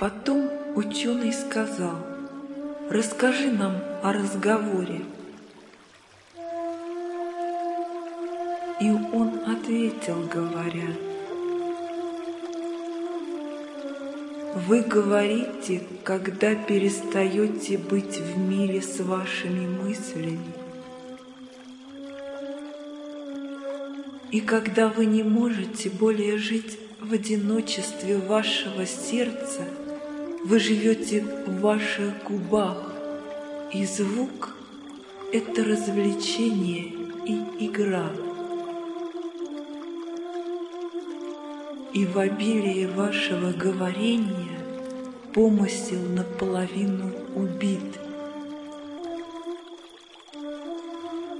Потом ученый сказал, расскажи нам о разговоре. И он ответил, говоря, Вы говорите, когда перестаете быть в мире с вашими мыслями. И когда вы не можете более жить в одиночестве вашего сердца, вы живете в ваших губах, и звук — это развлечение и игра. и в обилии вашего говорения помысел наполовину убит.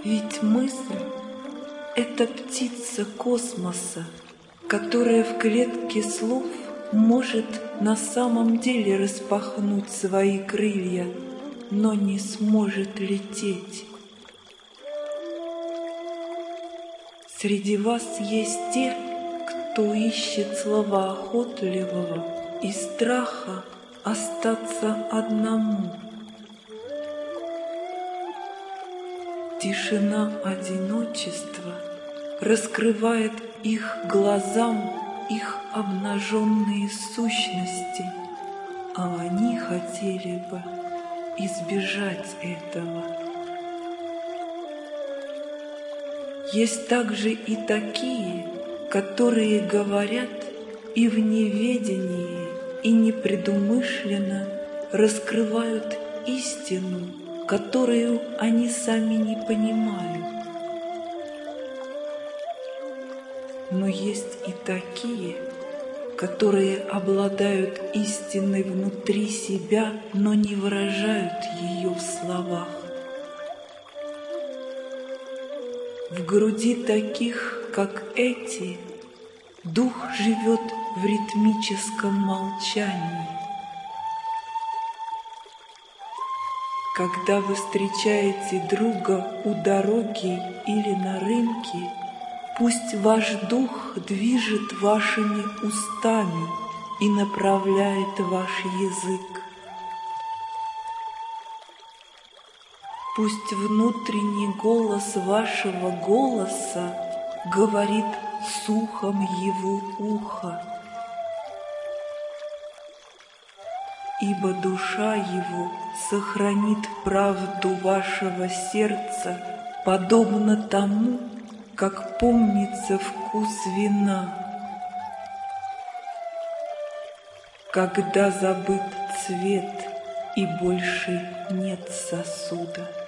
Ведь мысль — это птица космоса, которая в клетке слов может на самом деле распахнуть свои крылья, но не сможет лететь. Среди вас есть те, кто ищет слова охотливого и страха остаться одному. Тишина одиночества раскрывает их глазам их обнаженные сущности, а они хотели бы избежать этого. Есть также и такие, которые говорят и в неведении, и непредумышленно раскрывают истину, которую они сами не понимают. Но есть и такие, которые обладают истиной внутри себя, но не выражают ее в словах. В груди таких как эти, дух живет в ритмическом молчании. Когда вы встречаете друга у дороги или на рынке, пусть ваш дух движет вашими устами и направляет ваш язык. Пусть внутренний голос вашего голоса говорит с ухом его уха, ибо душа его сохранит правду вашего сердца, подобно тому, как помнится вкус вина. Когда забыт цвет и больше нет сосуда.